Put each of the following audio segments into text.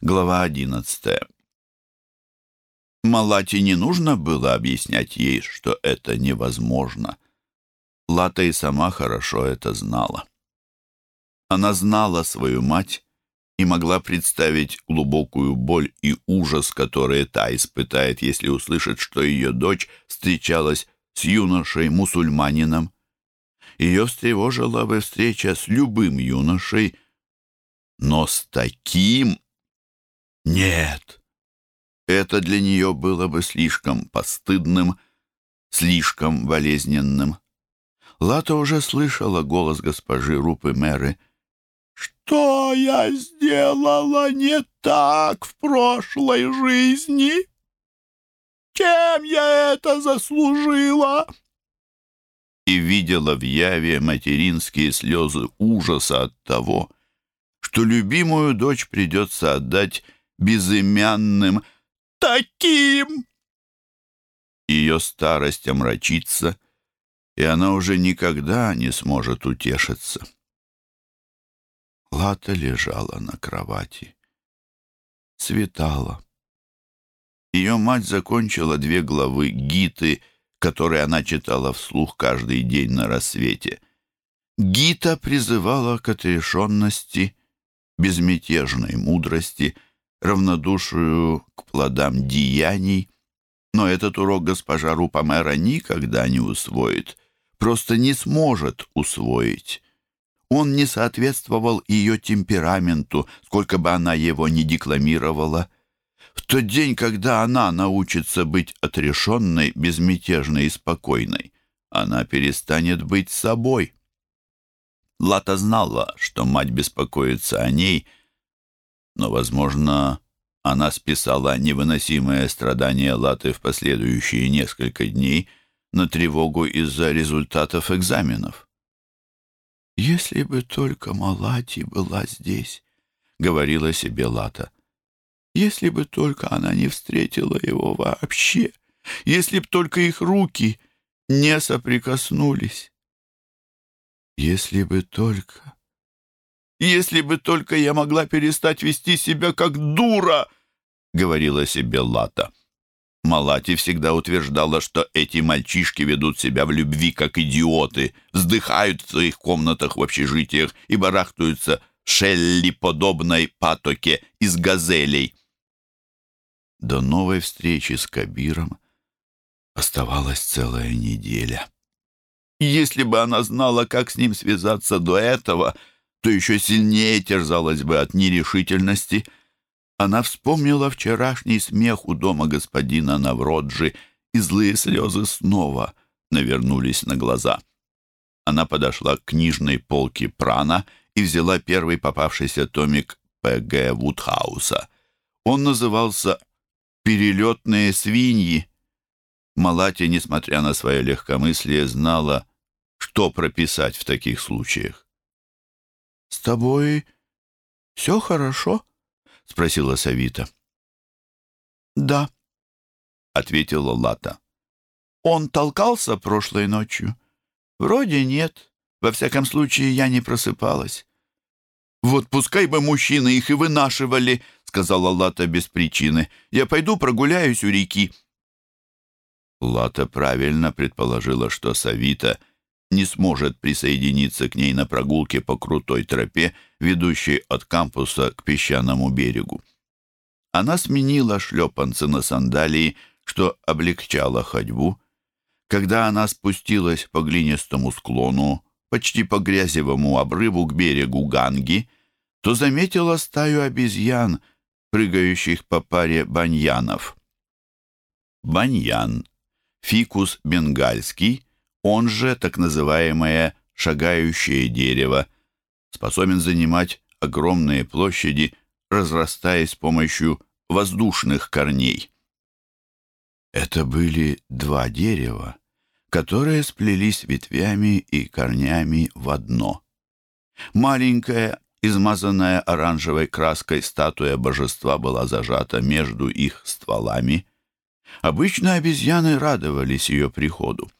Глава одиннадцатая. Малате не нужно было объяснять ей, что это невозможно. Лата и сама хорошо это знала. Она знала свою мать и могла представить глубокую боль и ужас, которые та испытает, если услышит, что ее дочь встречалась с юношей-мусульманином. Ее встревожила бы встреча с любым юношей, но с таким... Нет, это для нее было бы слишком постыдным, слишком болезненным. Лата уже слышала голос госпожи Рупы Мэры. «Что я сделала не так в прошлой жизни? Чем я это заслужила?» И видела в яве материнские слезы ужаса от того, что любимую дочь придется отдать безымянным таким. Ее старость омрачится, и она уже никогда не сможет утешиться. Лата лежала на кровати. Светало. Ее мать закончила две главы Гиты, которые она читала вслух каждый день на рассвете. Гита призывала к отрешенности, безмятежной мудрости — равнодушию к плодам деяний, но этот урок госпожа Рупамера никогда не усвоит, просто не сможет усвоить. Он не соответствовал ее темпераменту, сколько бы она его ни декламировала. В тот день, когда она научится быть отрешенной, безмятежной и спокойной, она перестанет быть собой. Лата знала, что мать беспокоится о ней — но, возможно, она списала невыносимое страдание Латы в последующие несколько дней на тревогу из-за результатов экзаменов. «Если бы только Малати была здесь», — говорила себе Лата. «Если бы только она не встретила его вообще, если б только их руки не соприкоснулись. Если бы только...» Если бы только я могла перестать вести себя как дура!» — говорила себе Лата. Малати всегда утверждала, что эти мальчишки ведут себя в любви как идиоты, вздыхают в своих комнатах в общежитиях и барахтаются в Шелли-подобной патоке из газелей. До новой встречи с Кабиром оставалась целая неделя. Если бы она знала, как с ним связаться до этого — то еще сильнее терзалась бы от нерешительности. Она вспомнила вчерашний смех у дома господина Навроджи, и злые слезы снова навернулись на глаза. Она подошла к книжной полке Прана и взяла первый попавшийся томик П.Г. Вудхауса. Он назывался «Перелетные свиньи». Малати, несмотря на свое легкомыслие, знала, что прописать в таких случаях. «С тобой все хорошо?» — спросила Савита. «Да», — ответила Лата. «Он толкался прошлой ночью?» «Вроде нет. Во всяком случае, я не просыпалась». «Вот пускай бы мужчины их и вынашивали», — сказала Лата без причины. «Я пойду прогуляюсь у реки». Лата правильно предположила, что Савита — не сможет присоединиться к ней на прогулке по крутой тропе, ведущей от кампуса к песчаному берегу. Она сменила шлепанцы на сандалии, что облегчало ходьбу. Когда она спустилась по глинистому склону, почти по грязевому обрыву к берегу Ганги, то заметила стаю обезьян, прыгающих по паре баньянов. Баньян, фикус бенгальский — он же так называемое «шагающее дерево», способен занимать огромные площади, разрастаясь с помощью воздушных корней. Это были два дерева, которые сплелись ветвями и корнями в одно. Маленькая, измазанная оранжевой краской статуя божества была зажата между их стволами. Обычно обезьяны радовались ее приходу.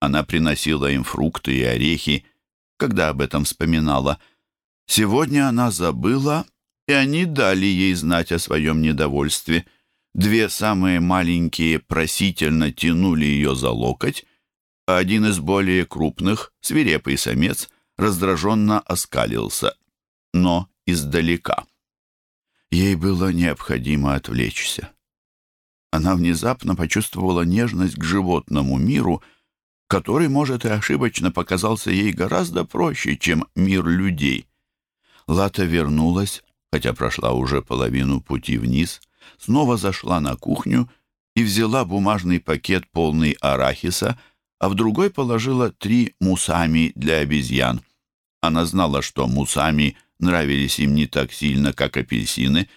Она приносила им фрукты и орехи, когда об этом вспоминала. Сегодня она забыла и они дали ей знать о своем недовольстве. Две самые маленькие просительно тянули ее за локоть, а один из более крупных, свирепый самец, раздраженно оскалился, но издалека. Ей было необходимо отвлечься. Она внезапно почувствовала нежность к животному миру, который, может, и ошибочно показался ей гораздо проще, чем мир людей. Лата вернулась, хотя прошла уже половину пути вниз, снова зашла на кухню и взяла бумажный пакет, полный арахиса, а в другой положила три мусами для обезьян. Она знала, что мусами нравились им не так сильно, как апельсины,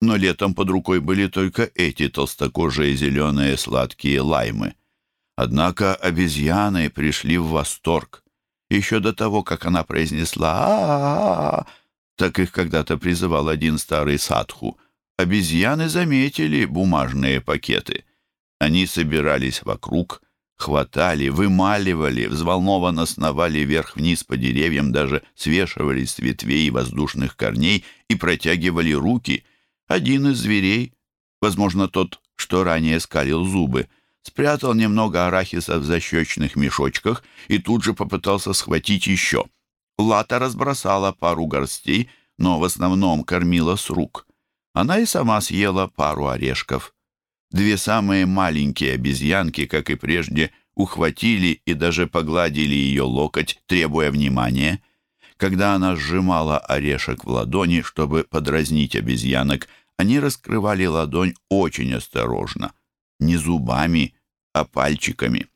но летом под рукой были только эти толстокожие зеленые сладкие лаймы. Однако обезьяны пришли в восторг. Еще до того, как она произнесла а, -а, -а, так их когда-то призывал один старый садху, обезьяны заметили бумажные пакеты. Они собирались вокруг, хватали, вымаливали, взволнованно сновали вверх-вниз по деревьям, даже свешивались с ветвей и воздушных корней и протягивали руки. Один из зверей, возможно, тот, что ранее скалил зубы, спрятал немного арахиса в защечных мешочках и тут же попытался схватить еще. Лата разбросала пару горстей, но в основном кормила с рук. Она и сама съела пару орешков. Две самые маленькие обезьянки, как и прежде, ухватили и даже погладили ее локоть, требуя внимания. Когда она сжимала орешек в ладони, чтобы подразнить обезьянок, они раскрывали ладонь очень осторожно, не зубами, а пальчиками.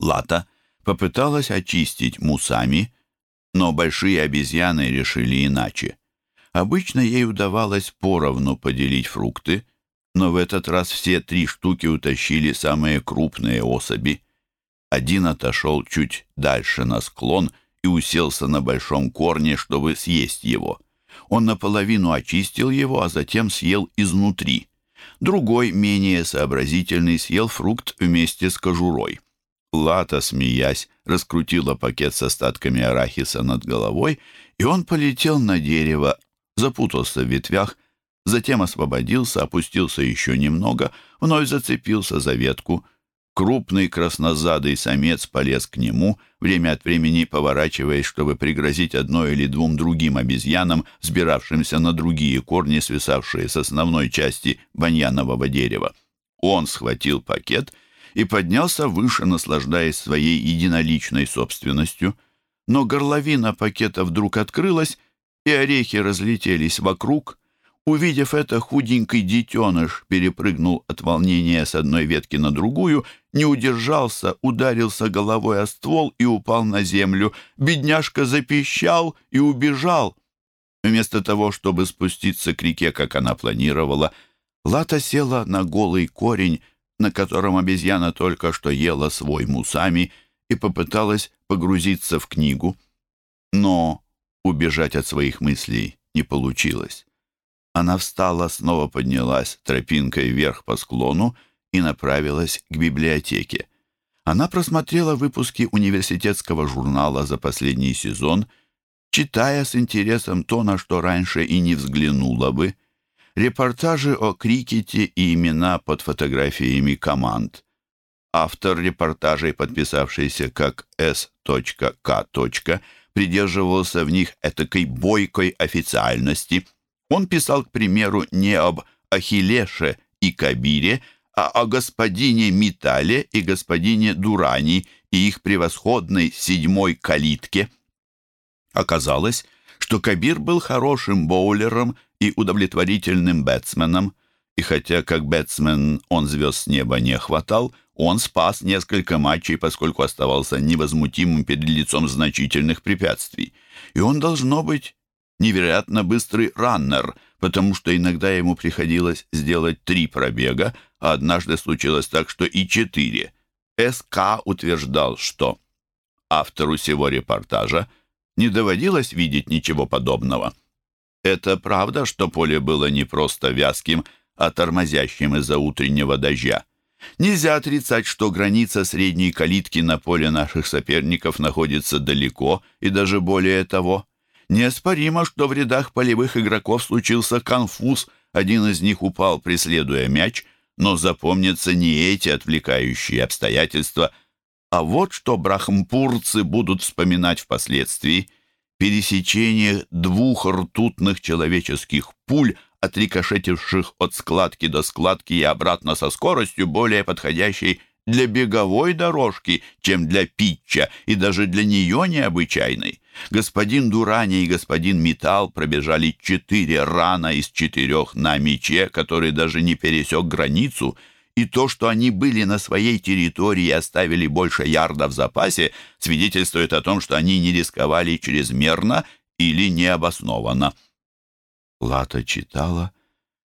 Лата попыталась очистить мусами, но большие обезьяны решили иначе. Обычно ей удавалось поровну поделить фрукты, но в этот раз все три штуки утащили самые крупные особи. Один отошел чуть дальше на склон и уселся на большом корне, чтобы съесть его. Он наполовину очистил его, а затем съел изнутри. Другой, менее сообразительный, съел фрукт вместе с кожурой. Лата, смеясь, раскрутила пакет с остатками арахиса над головой, и он полетел на дерево, запутался в ветвях, затем освободился, опустился еще немного, вновь зацепился за ветку. Крупный краснозадый самец полез к нему, время от времени поворачиваясь, чтобы пригрозить одной или двум другим обезьянам, сбиравшимся на другие корни, свисавшие с основной части баньянового дерева. Он схватил пакет и поднялся выше, наслаждаясь своей единоличной собственностью. Но горловина пакета вдруг открылась, и орехи разлетелись вокруг — Увидев это, худенький детеныш перепрыгнул от волнения с одной ветки на другую, не удержался, ударился головой о ствол и упал на землю. Бедняжка запищал и убежал. Вместо того, чтобы спуститься к реке, как она планировала, Лата села на голый корень, на котором обезьяна только что ела свой мусами, и попыталась погрузиться в книгу. Но убежать от своих мыслей не получилось. Она встала, снова поднялась тропинкой вверх по склону и направилась к библиотеке. Она просмотрела выпуски университетского журнала за последний сезон, читая с интересом то, на что раньше и не взглянула бы. Репортажи о крикете и имена под фотографиями команд. Автор репортажей, подписавшийся как S.K. придерживался в них этакой бойкой официальности – он писал, к примеру, не об Ахиллеше и Кабире, а о господине Митале и господине Дурани и их превосходной седьмой калитке. Оказалось, что Кабир был хорошим боулером и удовлетворительным бэтсменом, и хотя как бэтсмен он звезд с неба не хватал, он спас несколько матчей, поскольку оставался невозмутимым перед лицом значительных препятствий. И он, должно быть, невероятно быстрый раннер, потому что иногда ему приходилось сделать три пробега, а однажды случилось так, что и четыре. СК утверждал, что автору всего репортажа не доводилось видеть ничего подобного. Это правда, что поле было не просто вязким, а тормозящим из-за утреннего дождя. Нельзя отрицать, что граница средней калитки на поле наших соперников находится далеко и даже более того – Неоспоримо, что в рядах полевых игроков случился конфуз. Один из них упал, преследуя мяч, но запомнятся не эти отвлекающие обстоятельства, а вот что брахмпурцы будут вспоминать впоследствии. Пересечение двух ртутных человеческих пуль, отрикошетивших от складки до складки и обратно со скоростью, более подходящей для беговой дорожки, чем для питча, и даже для нее необычайной. Господин Дурани и господин Металл пробежали четыре рана из четырех на мече, который даже не пересек границу, и то, что они были на своей территории и оставили больше ярда в запасе, свидетельствует о том, что они не рисковали чрезмерно или необоснованно. Лата читала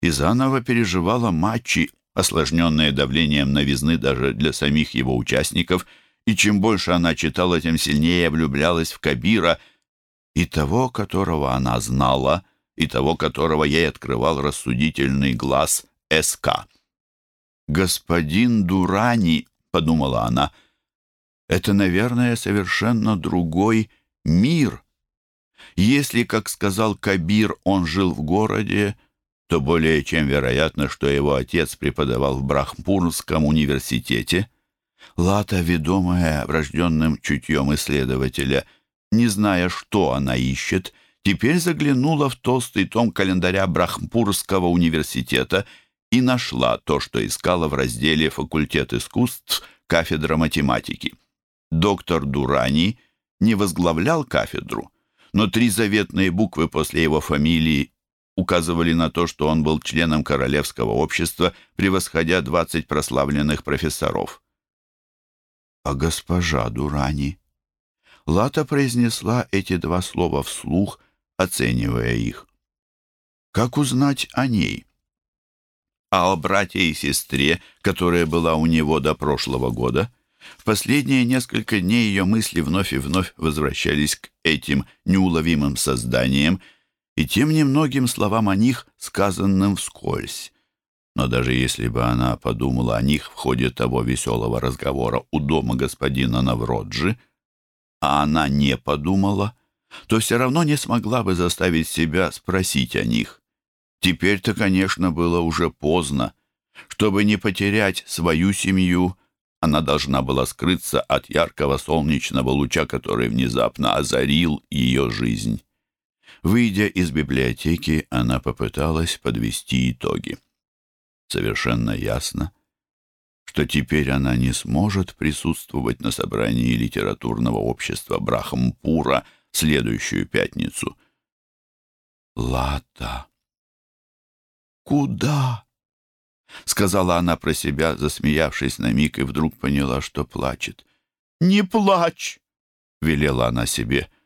и заново переживала матчи, осложненные давлением новизны даже для самих его участников, и чем больше она читала, тем сильнее влюблялась в Кабира и того, которого она знала, и того, которого ей открывал рассудительный глаз СК. «Господин Дурани», — подумала она, — «это, наверное, совершенно другой мир». Если, как сказал Кабир, он жил в городе, то более чем вероятно, что его отец преподавал в Брахмпурском университете. Лата, ведомая врожденным чутьем исследователя, не зная, что она ищет, теперь заглянула в толстый том календаря Брахмпурского университета и нашла то, что искала в разделе «Факультет искусств. Кафедра математики». Доктор Дурани не возглавлял кафедру, но три заветные буквы после его фамилии указывали на то, что он был членом Королевского общества, превосходя 20 прославленных профессоров. А госпожа Дурани? Лата произнесла эти два слова вслух, оценивая их. Как узнать о ней? А о брате и сестре, которая была у него до прошлого года? В последние несколько дней ее мысли вновь и вновь возвращались к этим неуловимым созданиям, и тем немногим словам о них, сказанным вскользь. Но даже если бы она подумала о них в ходе того веселого разговора у дома господина Навроджи, а она не подумала, то все равно не смогла бы заставить себя спросить о них. Теперь-то, конечно, было уже поздно. Чтобы не потерять свою семью, она должна была скрыться от яркого солнечного луча, который внезапно озарил ее жизнь. Выйдя из библиотеки, она попыталась подвести итоги. Совершенно ясно, что теперь она не сможет присутствовать на собрании литературного общества Брахампура в следующую пятницу. «Лата! Куда?» — сказала она про себя, засмеявшись на миг, и вдруг поняла, что плачет. «Не плачь!» — велела она себе —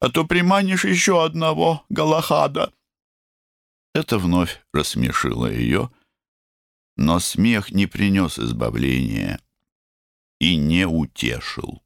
а то приманишь еще одного Галахада». Это вновь рассмешило ее, но смех не принес избавления и не утешил.